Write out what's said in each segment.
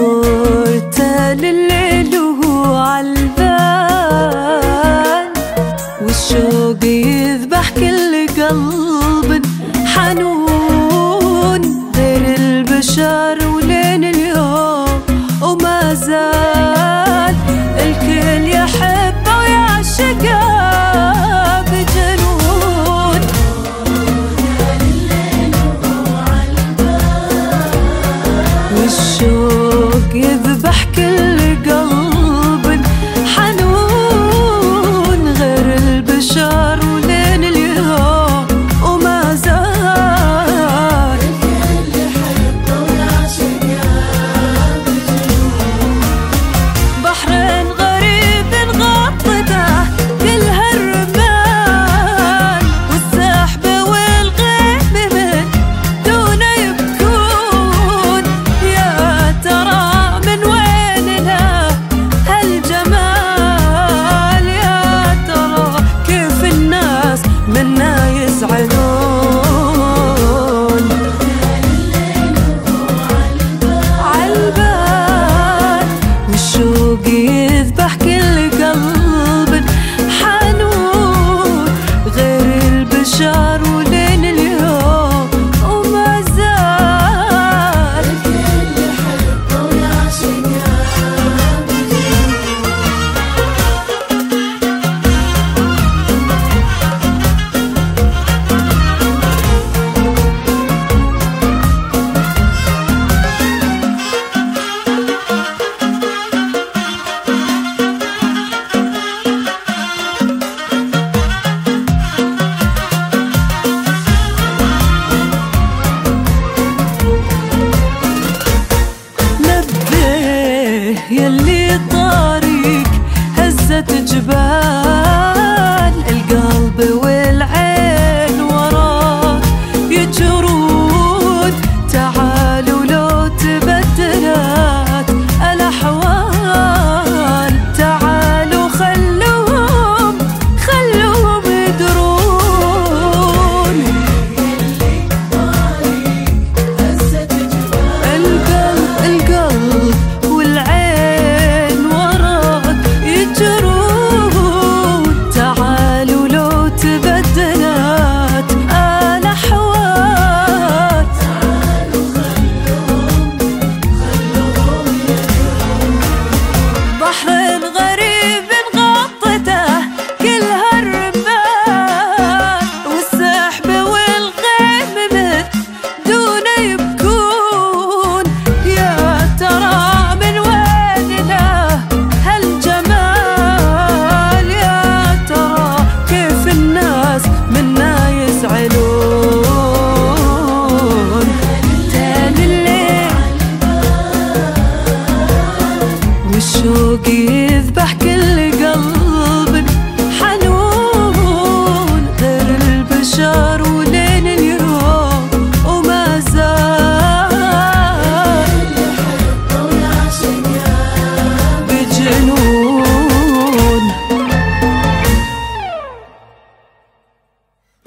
مرتل الليل وهو عالبال والشوق يذبح كل قلب حنون. غير البشر ليه يلي طاريك هزت جبال القلب وين؟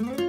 Mm-hmm.